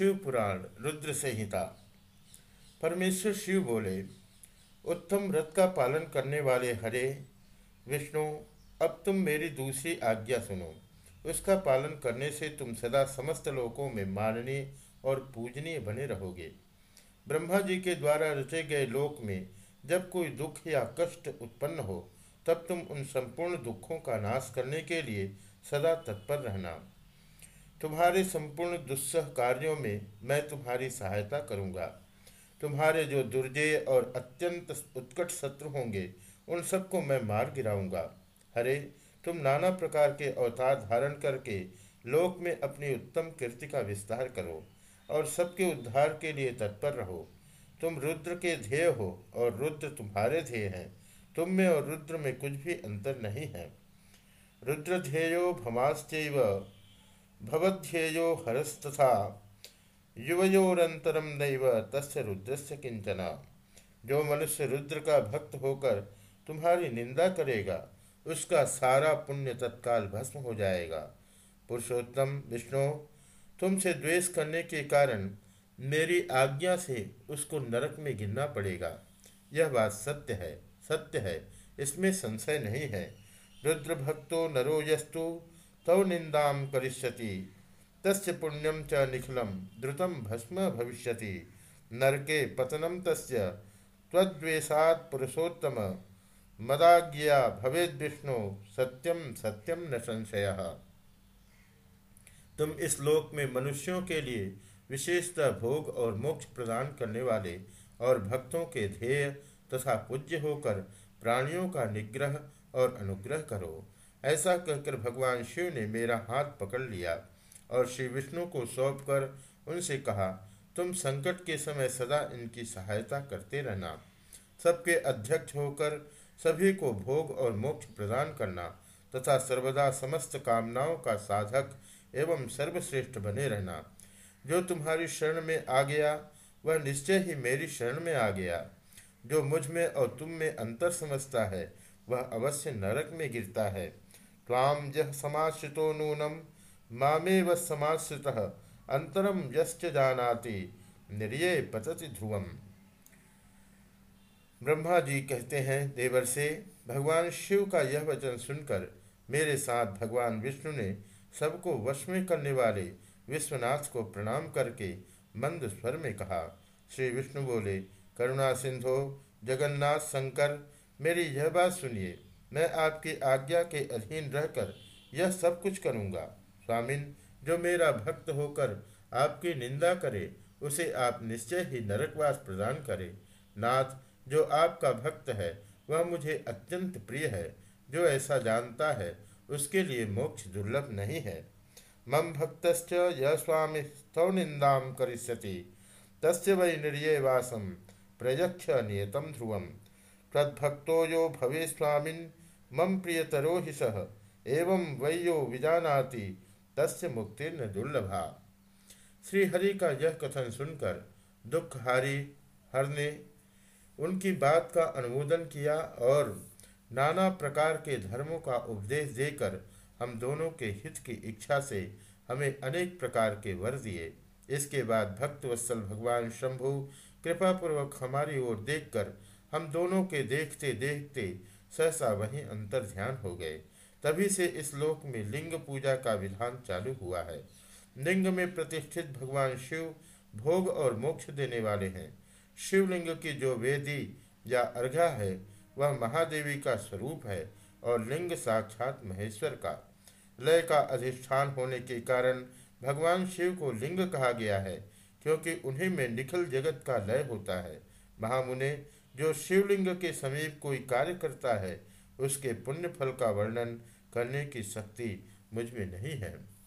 शिव पुराण रुद्र संहिता परमेश्वर शिव बोले, उत्तम व्रत का पालन करने वाले हरे, विष्णु, अब तुम मेरी दूसरी आज्ञा सुनो। उसका पालन करने से तुम सदा समस्त लोकों में माननीय और पूजनीय बने रहोगे। ब्रह्मा जी के द्वारा रचे गए लोक में जब कोई दुख या कष्ट उत्पन्न हो, तब तुम उन संपूर्ण दुखों का नाश करने के लिए सदा तत्पर रहना। तुम्हारे संपूर्ण दुस्सह कार्यों में मैं तुम्हारी सहायता करूँगा। तुम्हारे जो दुर्जय और अत्यंत उत्कट शत्रु होंगे, उन सबको मैं मार गिराऊँगा। हरे तुम नाना प्रकार के अवतार धारण करके लोक में अपनी उत्तम कीर्ति का विस्तार करो और सबके उद्धार के लिए तत्पर रहो। तुम रुद्र के ध्येय हो और रुद्र तुम्हारे ध्येय हैं। तुम में और रुद्र में कुछ भी अंतर नहीं है। रुद्र ध्येयो भमाश्चैव। भवध्येयो हरस्तथा। युवयोरंतरम नैव तस्य रुद्रस्य किंचना जो मनुष्य रुद्र का भक्त होकर तुम्हारी निंदा करेगा, उसका सारा पुण्य तत्काल भस्म हो जाएगा। पुरुषोत्तम, विष्णु, तुमसे द्वेष करने के कारण मेरी आज्ञा से उसको नरक में गिरना पड़ेगा। यह बात सत्य है सत्य है, इसमें संशय नहीं है। रुद्र भक्तो नरो यस्तु तव निंदा करिष्यति। तस्य पुण्यम च निखिलम द्रुतम भस्म भविष्यति। नरके पतनम तस्य, त्वद्वेषात् पुरुषोत्तम। मदाज्ञा भवेद विष्णु सत्यम सत्यम न संशय। तुम इस लोक में मनुष्यों के लिए विशेषतः भोग और मोक्ष प्रदान करने वाले और भक्तों के ध्येय तथा पूज्य होकर प्राणियों का निग्रह और अनुग्रह करो। ऐसा कहकर भगवान शिव ने मेरा हाथ पकड़ लिया और श्री विष्णु को सौंप कर उनसे कहा, तुम संकट के समय सदा इनकी सहायता करते रहना। सबके अध्यक्ष होकर सभी को भोग और मोक्ष प्रदान करना तथा सर्वदा समस्त कामनाओं का साधक एवं सर्वश्रेष्ठ बने रहना। जो तुम्हारी शरण में आ गया, वह निश्चय ही मेरी शरण में आ गया। जो मुझमें और तुम में अंतर समझता है, वह अवश्य नरक में गिरता है। ताम जह समाश्रितो नूनम मामेव समाश्रित अंतरम यश्च जानाति, निर्य पतति ध्रुवम। ब्रह्मा जी कहते हैं देवर से भगवान शिव का यह वचन सुनकर मेरे साथ भगवान विष्णु ने सबको वश में करने वाले विश्वनाथ को प्रणाम करके मंद स्वर में कहा। श्री विष्णु बोले, करुणा सिंधो, जगन्नाथ शंकर, मेरी यह बात सुनिए। मैं आपकी आज्ञा के अधीन रहकर यह सब कुछ करूँगा। स्वामिन, जो मेरा भक्त होकर आपकी निंदा करे, उसे आप निश्चय ही नरकवास प्रदान करें। नाथ, जो आपका भक्त है, वह मुझे अत्यंत प्रिय है। जो ऐसा जानता है, उसके लिए मोक्ष दुर्लभ नहीं है। मम भक्त यह स्वामी स्तव निंदा करिष्यति। तस्य वै निर्यवासम प्रयक्ष नियतम ध्रुवम। तद्भक्तो यो भवे स्वामिन् मम प्रियतरो ही सह। एवं वैयो विजानाति, तस्य मुक्ति न दुर्लभा। श्रीहरि का यह कथन सुनकर दुख हारी हर ने उनकी बात का अनुमोदन किया और नाना प्रकार के धर्मों का उपदेश देकर हम दोनों के हित की इच्छा से हमें अनेक प्रकार के वर दिए। इसके बाद भक्त वत्सल भगवान शंभु कृपापूर्वक हमारी ओर देखकर हम दोनों के देखते देखते सहसा वहीं अंतर ध्यान हो गए। तभी से इस लोक में लिंग पूजा का विधान चालू हुआ है। लिंग में प्रतिष्ठित भगवान शिव भोग और मोक्ष देने वाले हैं। शिवलिंग की जो वेदी या अर्घा है, वह महादेवी का स्वरूप है और लिंग साक्षात महेश्वर का। लय का अधिष्ठान होने के कारण भगवान शिव को लिंग कहा गया है, क्योंकि उन्हीं में निखिल जगत का लय होता है। महामुने जो शिवलिंग के समीप कोई कार्य करता है, उसके पुण्य फल का वर्णन करने की शक्ति मुझमें नहीं है।